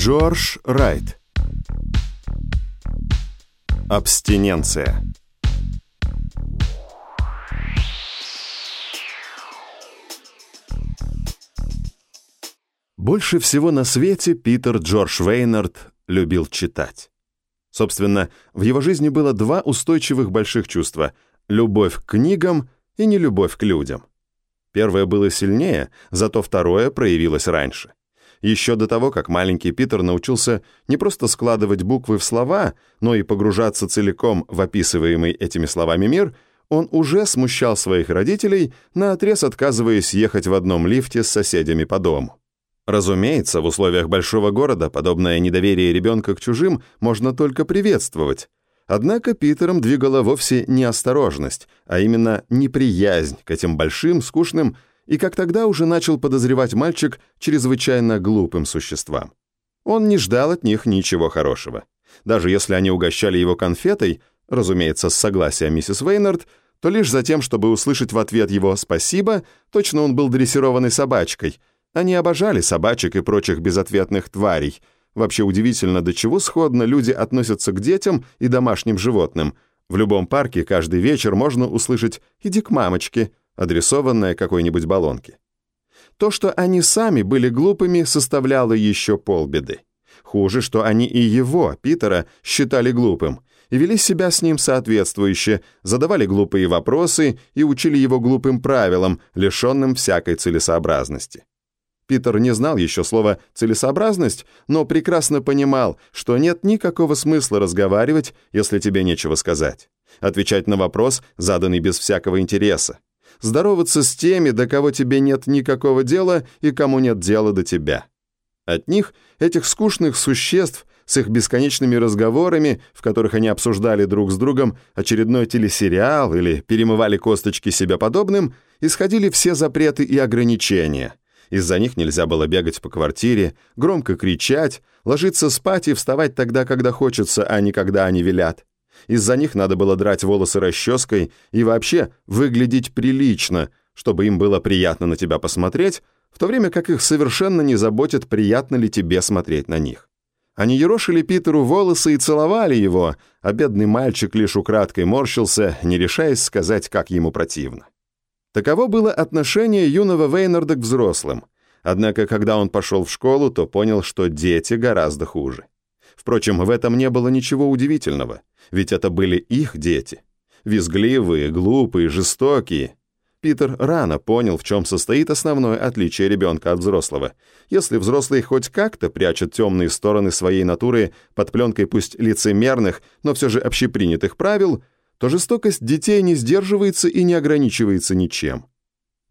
Джордж Райт Абстиненция Больше всего на свете Питер Джордж Вейнард любил читать. Собственно, в его жизни было два устойчивых больших чувства — любовь к книгам и нелюбовь к людям. Первое было сильнее, зато второе проявилось раньше. Еще до того, как маленький Питер научился не просто складывать буквы в слова, но и погружаться целиком в описываемый этими словами мир, он уже смущал своих родителей, наотрез отказываясь ехать в одном лифте с соседями по дому. Разумеется, в условиях большого города подобное недоверие ребенка к чужим можно только приветствовать. Однако Питером двигала вовсе не осторожность, а именно неприязнь к этим большим, скучным и, как тогда уже начал подозревать мальчик, чрезвычайно глупым существам. Он не ждал от них ничего хорошего. Даже если они угощали его конфетой, разумеется, с согласия миссис Вейнард, то лишь за тем, чтобы услышать в ответ его «спасибо», точно он был дрессированной собачкой. Они обожали собачек и прочих безответных тварей. Вообще удивительно, до чего сходно люди относятся к детям и домашним животным. В любом парке каждый вечер можно услышать «иди к мамочке», адресованное какой-нибудь баллонке. То, что они сами были глупыми, составляло еще полбеды. Хуже, что они и его, Питера, считали глупым и вели себя с ним соответствующе, задавали глупые вопросы и учили его глупым правилам, лишенным всякой целесообразности. Питер не знал еще слова «целесообразность», но прекрасно понимал, что нет никакого смысла разговаривать, если тебе нечего сказать. Отвечать на вопрос, заданный без всякого интереса здороваться с теми, до кого тебе нет никакого дела и кому нет дела до тебя. От них, этих скучных существ, с их бесконечными разговорами, в которых они обсуждали друг с другом очередной телесериал или перемывали косточки себя подобным, исходили все запреты и ограничения. Из-за них нельзя было бегать по квартире, громко кричать, ложиться спать и вставать тогда, когда хочется, а не когда они велят. Из-за них надо было драть волосы расческой и вообще выглядеть прилично, чтобы им было приятно на тебя посмотреть, в то время как их совершенно не заботит, приятно ли тебе смотреть на них. Они ерошили Питеру волосы и целовали его, а бедный мальчик лишь украдкой морщился, не решаясь сказать, как ему противно. Таково было отношение юного Вейнарда к взрослым. Однако, когда он пошел в школу, то понял, что дети гораздо хуже. Впрочем, в этом не было ничего удивительного ведь это были их дети. Визгливые, глупые, жестокие. Питер рано понял, в чем состоит основное отличие ребенка от взрослого. Если взрослый хоть как-то прячет темные стороны своей натуры под пленкой пусть лицемерных, но все же общепринятых правил, то жестокость детей не сдерживается и не ограничивается ничем.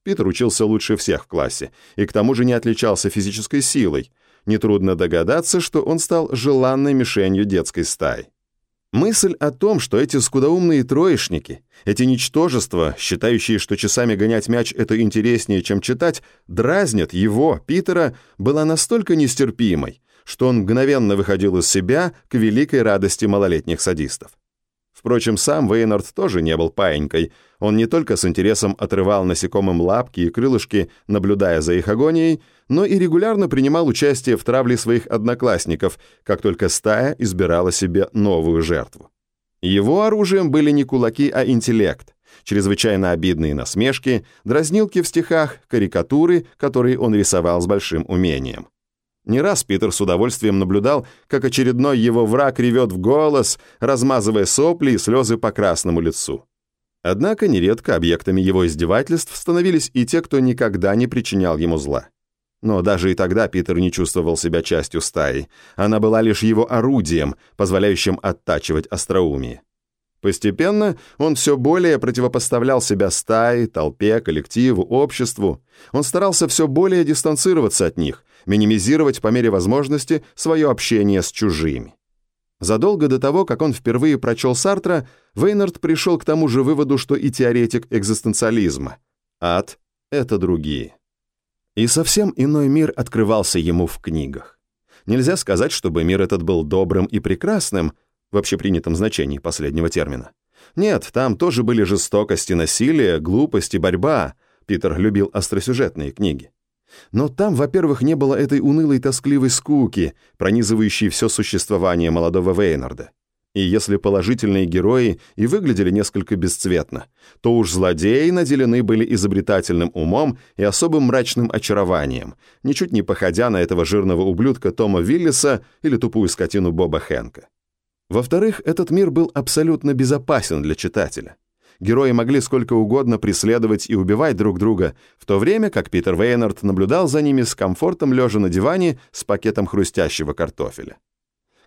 Питер учился лучше всех в классе, и к тому же не отличался физической силой. Нетрудно догадаться, что он стал желанной мишенью детской стаи. Мысль о том, что эти скудоумные троечники, эти ничтожества, считающие, что часами гонять мяч это интереснее, чем читать, дразнят его, Питера, была настолько нестерпимой, что он мгновенно выходил из себя к великой радости малолетних садистов. Впрочем, сам Вейнард тоже не был паинькой. Он не только с интересом отрывал насекомым лапки и крылышки, наблюдая за их агонией, но и регулярно принимал участие в травле своих одноклассников, как только стая избирала себе новую жертву. Его оружием были не кулаки, а интеллект, чрезвычайно обидные насмешки, дразнилки в стихах, карикатуры, которые он рисовал с большим умением. Не раз Питер с удовольствием наблюдал, как очередной его враг ревет в голос, размазывая сопли и слезы по красному лицу. Однако нередко объектами его издевательств становились и те, кто никогда не причинял ему зла. Но даже и тогда Питер не чувствовал себя частью стаи. Она была лишь его орудием, позволяющим оттачивать остроумие. Постепенно он все более противопоставлял себя стае, толпе, коллективу, обществу. Он старался все более дистанцироваться от них, минимизировать по мере возможности свое общение с чужими. Задолго до того, как он впервые прочел Сартра, Вейнард пришел к тому же выводу, что и теоретик экзистенциализма. Ад — это другие. И совсем иной мир открывался ему в книгах. Нельзя сказать, чтобы мир этот был добрым и прекрасным, в общепринятом значении последнего термина. Нет, там тоже были жестокости, насилие, глупость и борьба. Питер любил остросюжетные книги. Но там, во-первых, не было этой унылой тоскливой скуки, пронизывающей все существование молодого Вейнарда. И если положительные герои и выглядели несколько бесцветно, то уж злодеи наделены были изобретательным умом и особым мрачным очарованием, ничуть не походя на этого жирного ублюдка Тома Виллиса или тупую скотину Боба Хэнка. Во-вторых, этот мир был абсолютно безопасен для читателя. Герои могли сколько угодно преследовать и убивать друг друга, в то время как Питер Вейнард наблюдал за ними с комфортом лежа на диване с пакетом хрустящего картофеля.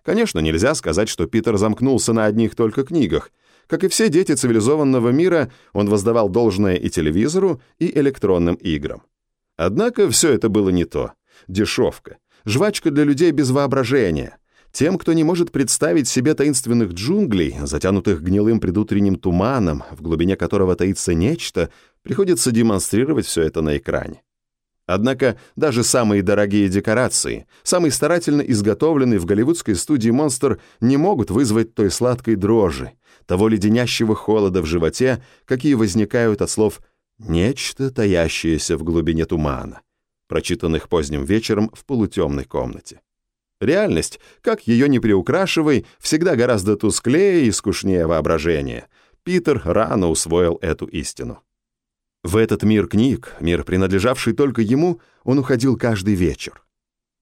Конечно, нельзя сказать, что Питер замкнулся на одних только книгах. Как и все дети цивилизованного мира, он воздавал должное и телевизору, и электронным играм. Однако все это было не то. Дешевка. Жвачка для людей без воображения. Тем, кто не может представить себе таинственных джунглей, затянутых гнилым предутренним туманом, в глубине которого таится нечто, приходится демонстрировать все это на экране. Однако даже самые дорогие декорации, самый старательно изготовленный в голливудской студии монстр не могут вызвать той сладкой дрожи, того леденящего холода в животе, какие возникают от слов «нечто, таящееся в глубине тумана», прочитанных поздним вечером в полутемной комнате. Реальность, как ее не приукрашивай, всегда гораздо тусклее и скучнее воображения. Питер рано усвоил эту истину. В этот мир книг, мир, принадлежавший только ему, он уходил каждый вечер.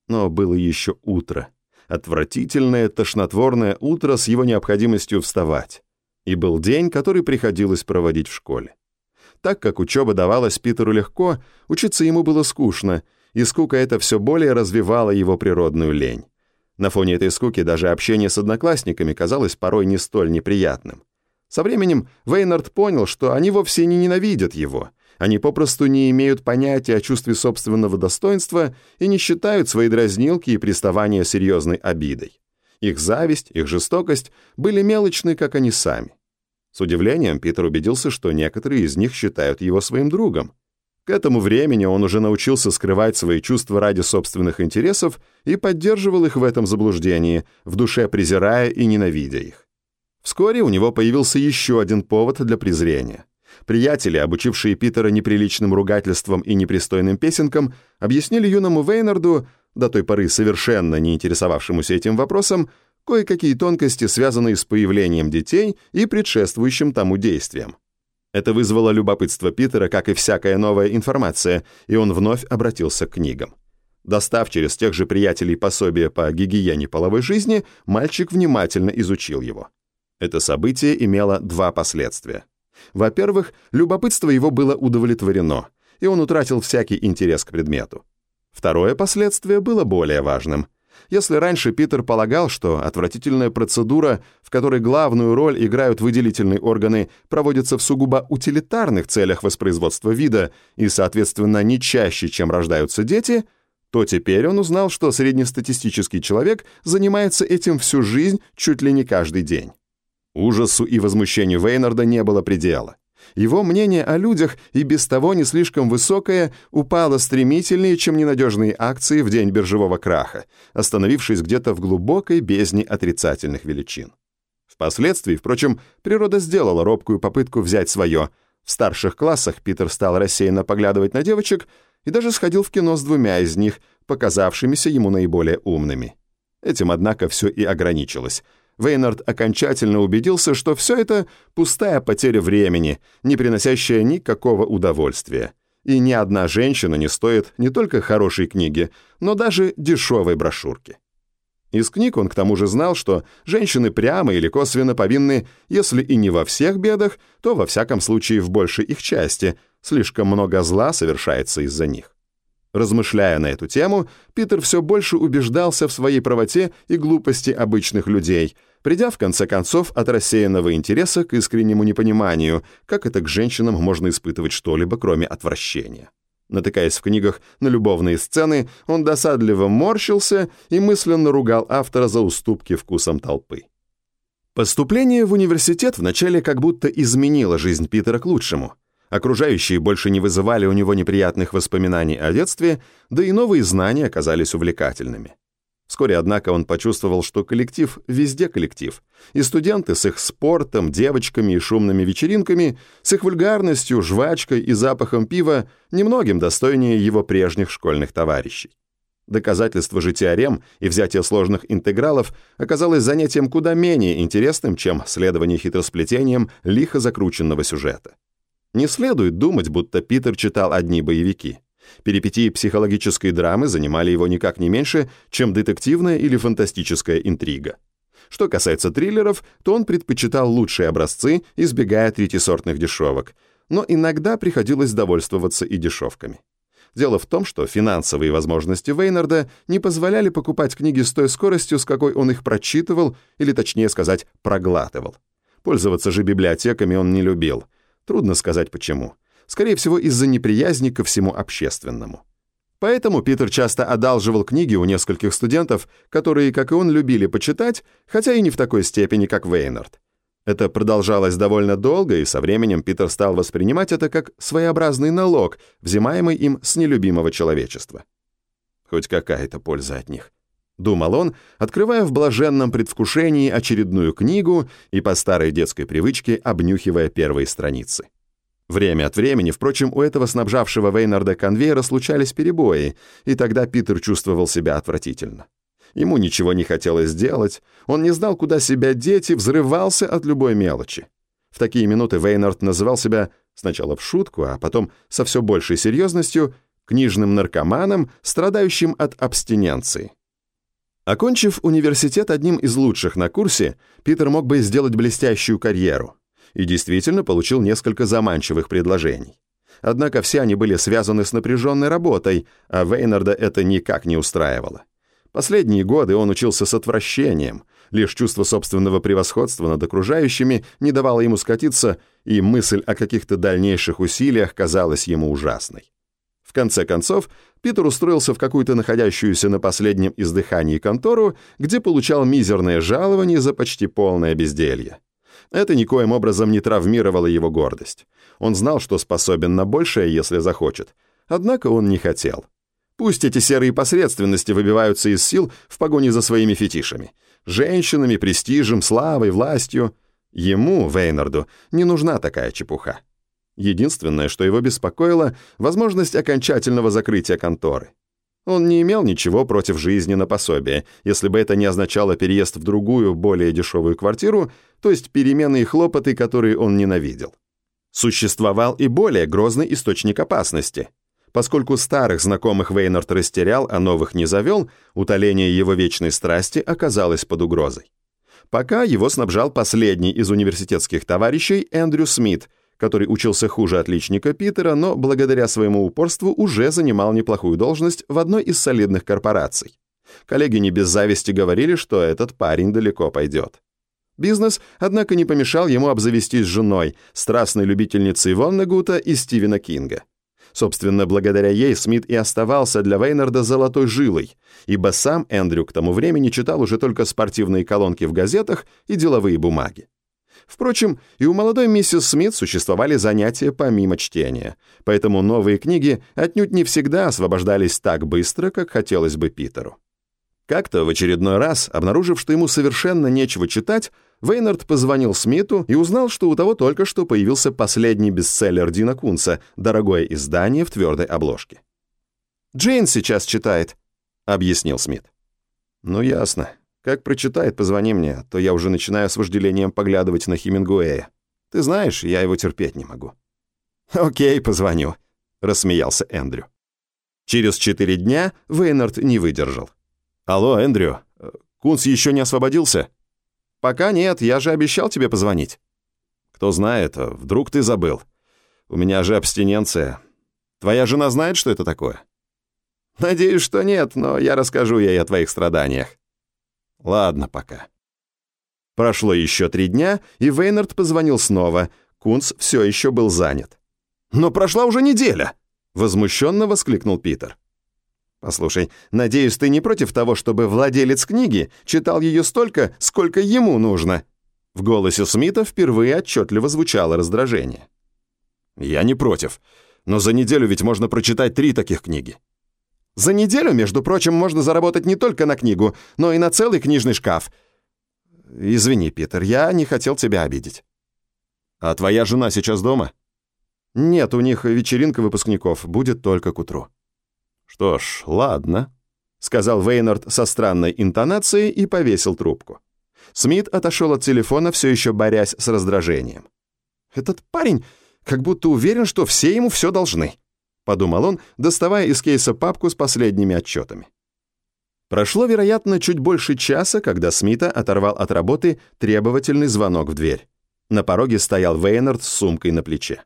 Но было еще утро. Отвратительное, тошнотворное утро с его необходимостью вставать. И был день, который приходилось проводить в школе. Так как учеба давалась Питеру легко, учиться ему было скучно, и скука это все более развивала его природную лень. На фоне этой скуки даже общение с одноклассниками казалось порой не столь неприятным. Со временем Вейнард понял, что они вовсе не ненавидят его. Они попросту не имеют понятия о чувстве собственного достоинства и не считают свои дразнилки и приставания серьезной обидой. Их зависть, их жестокость были мелочны, как они сами. С удивлением Питер убедился, что некоторые из них считают его своим другом. К этому времени он уже научился скрывать свои чувства ради собственных интересов и поддерживал их в этом заблуждении, в душе презирая и ненавидя их. Вскоре у него появился еще один повод для презрения. Приятели, обучившие Питера неприличным ругательствам и непристойным песенкам, объяснили юному Вейнарду, до той поры совершенно не интересовавшемуся этим вопросом, кое-какие тонкости, связанные с появлением детей и предшествующим тому действием. Это вызвало любопытство Питера, как и всякая новая информация, и он вновь обратился к книгам. Достав через тех же приятелей пособие по гигиене половой жизни, мальчик внимательно изучил его. Это событие имело два последствия. Во-первых, любопытство его было удовлетворено, и он утратил всякий интерес к предмету. Второе последствие было более важным. Если раньше Питер полагал, что отвратительная процедура, в которой главную роль играют выделительные органы, проводится в сугубо утилитарных целях воспроизводства вида и, соответственно, не чаще, чем рождаются дети, то теперь он узнал, что среднестатистический человек занимается этим всю жизнь чуть ли не каждый день. Ужасу и возмущению Вейнарда не было предела. Его мнение о людях, и без того не слишком высокое, упало стремительнее, чем ненадежные акции в день биржевого краха, остановившись где-то в глубокой бездне отрицательных величин. Впоследствии, впрочем, природа сделала робкую попытку взять свое. В старших классах Питер стал рассеянно поглядывать на девочек и даже сходил в кино с двумя из них, показавшимися ему наиболее умными. Этим, однако, все и ограничилось — Вейнард окончательно убедился, что все это пустая потеря времени, не приносящая никакого удовольствия. И ни одна женщина не стоит не только хорошей книги, но даже дешевой брошюрки. Из книг он к тому же знал, что женщины прямо или косвенно повинны, если и не во всех бедах, то во всяком случае в большей их части, слишком много зла совершается из-за них. Размышляя на эту тему, Питер все больше убеждался в своей правоте и глупости обычных людей – придя в конце концов от рассеянного интереса к искреннему непониманию, как это к женщинам можно испытывать что-либо, кроме отвращения. Натыкаясь в книгах на любовные сцены, он досадливо морщился и мысленно ругал автора за уступки вкусом толпы. Поступление в университет вначале как будто изменило жизнь Питера к лучшему. Окружающие больше не вызывали у него неприятных воспоминаний о детстве, да и новые знания оказались увлекательными. Вскоре, однако, он почувствовал, что коллектив везде коллектив. И студенты с их спортом, девочками и шумными вечеринками, с их вульгарностью, жвачкой и запахом пива немногим достойнее его прежних школьных товарищей. Доказательство же теорем и взятие сложных интегралов оказалось занятием куда менее интересным, чем следование хитросплетением лихо закрученного сюжета. Не следует думать, будто Питер читал одни боевики. Перипетии психологической драмы занимали его никак не меньше, чем детективная или фантастическая интрига. Что касается триллеров, то он предпочитал лучшие образцы, избегая третьесортных дешевок, но иногда приходилось довольствоваться и дешевками. Дело в том, что финансовые возможности Вейнарда не позволяли покупать книги с той скоростью, с какой он их прочитывал, или точнее сказать, проглатывал. Пользоваться же библиотеками он не любил. Трудно сказать почему скорее всего, из-за неприязни ко всему общественному. Поэтому Питер часто одалживал книги у нескольких студентов, которые, как и он, любили почитать, хотя и не в такой степени, как Вейнард. Это продолжалось довольно долго, и со временем Питер стал воспринимать это как своеобразный налог, взимаемый им с нелюбимого человечества. Хоть какая-то польза от них. Думал он, открывая в блаженном предвкушении очередную книгу и по старой детской привычке обнюхивая первые страницы. Время от времени, впрочем, у этого снабжавшего Вейнарда конвейера случались перебои, и тогда Питер чувствовал себя отвратительно. Ему ничего не хотелось делать, он не знал, куда себя деть и взрывался от любой мелочи. В такие минуты Вейнард называл себя сначала в шутку, а потом со все большей серьезностью книжным наркоманом, страдающим от абстиненции. Окончив университет одним из лучших на курсе, Питер мог бы сделать блестящую карьеру и действительно получил несколько заманчивых предложений. Однако все они были связаны с напряженной работой, а Вейнарда это никак не устраивало. Последние годы он учился с отвращением, лишь чувство собственного превосходства над окружающими не давало ему скатиться, и мысль о каких-то дальнейших усилиях казалась ему ужасной. В конце концов, Питер устроился в какую-то находящуюся на последнем издыхании контору, где получал мизерное жалование за почти полное безделье. Это никоим образом не травмировало его гордость. Он знал, что способен на большее, если захочет. Однако он не хотел. Пусть эти серые посредственности выбиваются из сил в погоне за своими фетишами. Женщинами, престижем, славой, властью. Ему, Вейнарду, не нужна такая чепуха. Единственное, что его беспокоило, возможность окончательного закрытия конторы. Он не имел ничего против жизни на пособие, если бы это не означало переезд в другую, более дешевую квартиру, то есть перемены и хлопоты, которые он ненавидел. Существовал и более грозный источник опасности. Поскольку старых знакомых Вейнард растерял, а новых не завел, утоление его вечной страсти оказалось под угрозой. Пока его снабжал последний из университетских товарищей Эндрю Смит, который учился хуже отличника Питера, но благодаря своему упорству уже занимал неплохую должность в одной из солидных корпораций. Коллеги не без зависти говорили, что этот парень далеко пойдет. Бизнес, однако, не помешал ему обзавестись женой, страстной любительницей Воннегута и Стивена Кинга. Собственно, благодаря ей Смит и оставался для Вейнарда золотой жилой, ибо сам Эндрю к тому времени читал уже только спортивные колонки в газетах и деловые бумаги. Впрочем, и у молодой миссис Смит существовали занятия помимо чтения, поэтому новые книги отнюдь не всегда освобождались так быстро, как хотелось бы Питеру. Как-то в очередной раз, обнаружив, что ему совершенно нечего читать, Вейнард позвонил Смиту и узнал, что у того только что появился последний бестселлер Дина Кунца «Дорогое издание в твердой обложке». «Джейн сейчас читает», — объяснил Смит. «Ну, ясно. Как прочитает, позвони мне, а то я уже начинаю с вожделением поглядывать на Хемингуэя. Ты знаешь, я его терпеть не могу». «Окей, позвоню», — рассмеялся Эндрю. Через четыре дня Вейнард не выдержал. «Алло, Эндрю, Кунс еще не освободился?» «Пока нет, я же обещал тебе позвонить». «Кто знает, вдруг ты забыл. У меня же абстиненция. Твоя жена знает, что это такое?» «Надеюсь, что нет, но я расскажу ей о твоих страданиях». Ладно пока. Прошло еще три дня, и Вейнард позвонил снова. Кунц все еще был занят. «Но прошла уже неделя!» — возмущенно воскликнул Питер. «Послушай, надеюсь, ты не против того, чтобы владелец книги читал ее столько, сколько ему нужно?» В голосе Смита впервые отчетливо звучало раздражение. «Я не против, но за неделю ведь можно прочитать три таких книги». За неделю, между прочим, можно заработать не только на книгу, но и на целый книжный шкаф. Извини, Питер, я не хотел тебя обидеть. А твоя жена сейчас дома? Нет, у них вечеринка выпускников, будет только к утру. Что ж, ладно, сказал Вейнард со странной интонацией и повесил трубку. Смит отошел от телефона, все еще борясь с раздражением. Этот парень как будто уверен, что все ему все должны подумал он, доставая из кейса папку с последними отчетами. Прошло, вероятно, чуть больше часа, когда Смита оторвал от работы требовательный звонок в дверь. На пороге стоял Вейнард с сумкой на плече.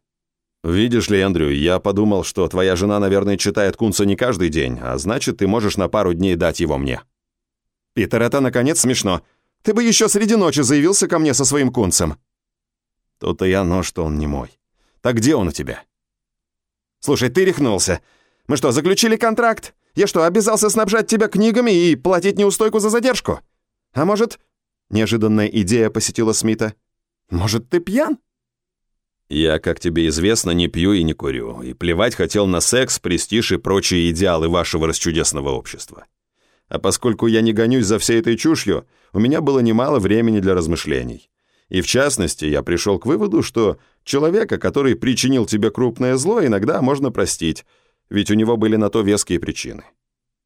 «Видишь ли, Эндрю, я подумал, что твоя жена, наверное, читает Кунца не каждый день, а значит, ты можешь на пару дней дать его мне». «Питер, это, наконец, смешно. Ты бы еще среди ночи заявился ко мне со своим Кунцем». «То-то и оно, что он не мой. Так где он у тебя?» Слушай, ты рехнулся. Мы что, заключили контракт? Я что, обязался снабжать тебя книгами и платить неустойку за задержку? А может...» Неожиданная идея посетила Смита. «Может, ты пьян?» «Я, как тебе известно, не пью и не курю, и плевать хотел на секс, престиж и прочие идеалы вашего расчудесного общества. А поскольку я не гонюсь за всей этой чушью, у меня было немало времени для размышлений. И в частности, я пришел к выводу, что человека, который причинил тебе крупное зло, иногда можно простить, ведь у него были на то веские причины.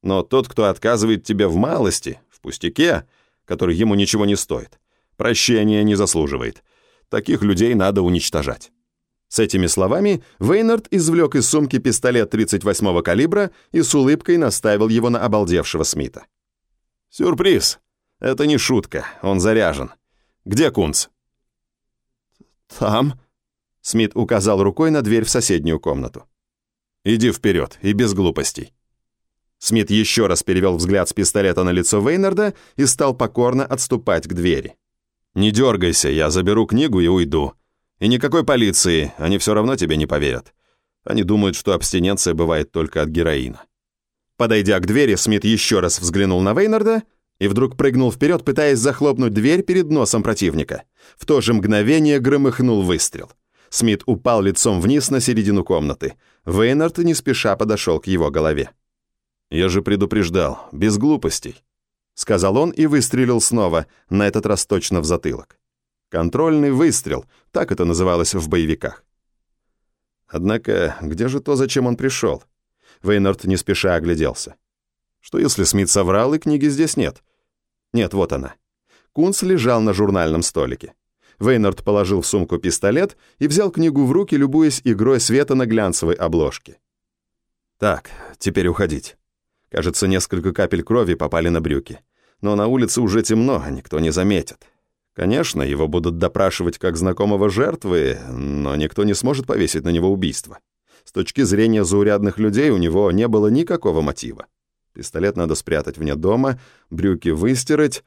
Но тот, кто отказывает тебе в малости, в пустяке, который ему ничего не стоит, прощения не заслуживает. Таких людей надо уничтожать. С этими словами Вейнард извлек из сумки пистолет 38-го калибра и с улыбкой наставил его на обалдевшего Смита. «Сюрприз! Это не шутка, он заряжен. Где Кунц?» «Там», — Смит указал рукой на дверь в соседнюю комнату. «Иди вперед, и без глупостей». Смит еще раз перевел взгляд с пистолета на лицо Вейнарда и стал покорно отступать к двери. «Не дергайся, я заберу книгу и уйду. И никакой полиции, они все равно тебе не поверят. Они думают, что абстиненция бывает только от героина». Подойдя к двери, Смит еще раз взглянул на Вейнарда и вдруг прыгнул вперед, пытаясь захлопнуть дверь перед носом противника. В то же мгновение громыхнул выстрел. Смит упал лицом вниз на середину комнаты. Вейнард не спеша подошел к его голове. «Я же предупреждал, без глупостей», — сказал он и выстрелил снова, на этот раз точно в затылок. Контрольный выстрел, так это называлось в боевиках. Однако, где же то, зачем он пришел? Вейнард не спеша огляделся. Что если Смит соврал, и книги здесь нет? Нет, вот она. Кунц лежал на журнальном столике. Вейнард положил в сумку пистолет и взял книгу в руки, любуясь игрой света на глянцевой обложке. Так, теперь уходить. Кажется, несколько капель крови попали на брюки. Но на улице уже темно, а никто не заметит. Конечно, его будут допрашивать как знакомого жертвы, но никто не сможет повесить на него убийство. С точки зрения заурядных людей у него не было никакого мотива. Пистолет надо спрятать вне дома, брюки выстирать.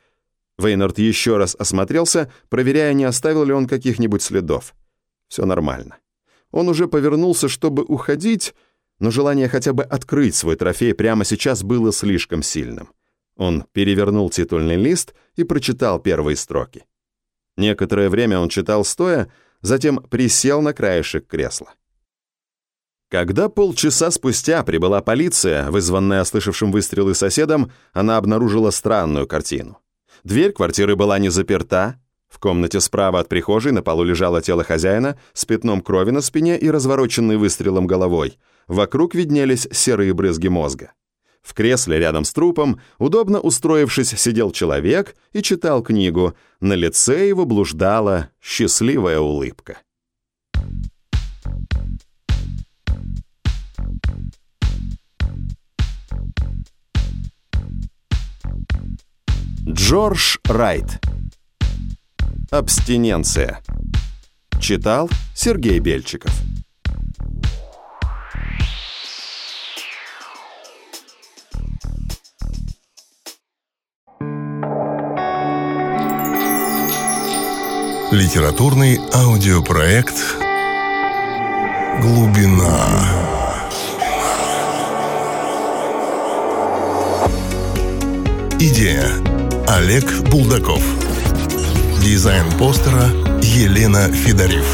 Вейнард еще раз осмотрелся, проверяя, не оставил ли он каких-нибудь следов. Все нормально. Он уже повернулся, чтобы уходить, но желание хотя бы открыть свой трофей прямо сейчас было слишком сильным. Он перевернул титульный лист и прочитал первые строки. Некоторое время он читал стоя, затем присел на краешек кресла. Когда полчаса спустя прибыла полиция, вызванная слышавшим выстрелы соседом, она обнаружила странную картину. Дверь квартиры была не заперта. В комнате справа от прихожей на полу лежало тело хозяина с пятном крови на спине и развороченной выстрелом головой. Вокруг виднелись серые брызги мозга. В кресле рядом с трупом, удобно устроившись, сидел человек и читал книгу. На лице его блуждала счастливая улыбка. Джордж Райт. Абстиненция. Читал Сергей Бельчиков. Литературный аудиопроект «Глубина». Идея Олег Булдаков. Дизайн постера Елена Федорив.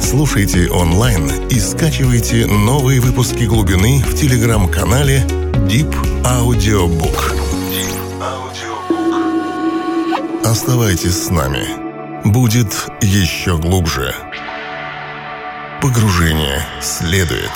Слушайте онлайн и скачивайте новые выпуски глубины в телеграм-канале Deep Audiobook. Deep Audiobook. Оставайтесь с нами. Будет еще глубже. Погружение следует.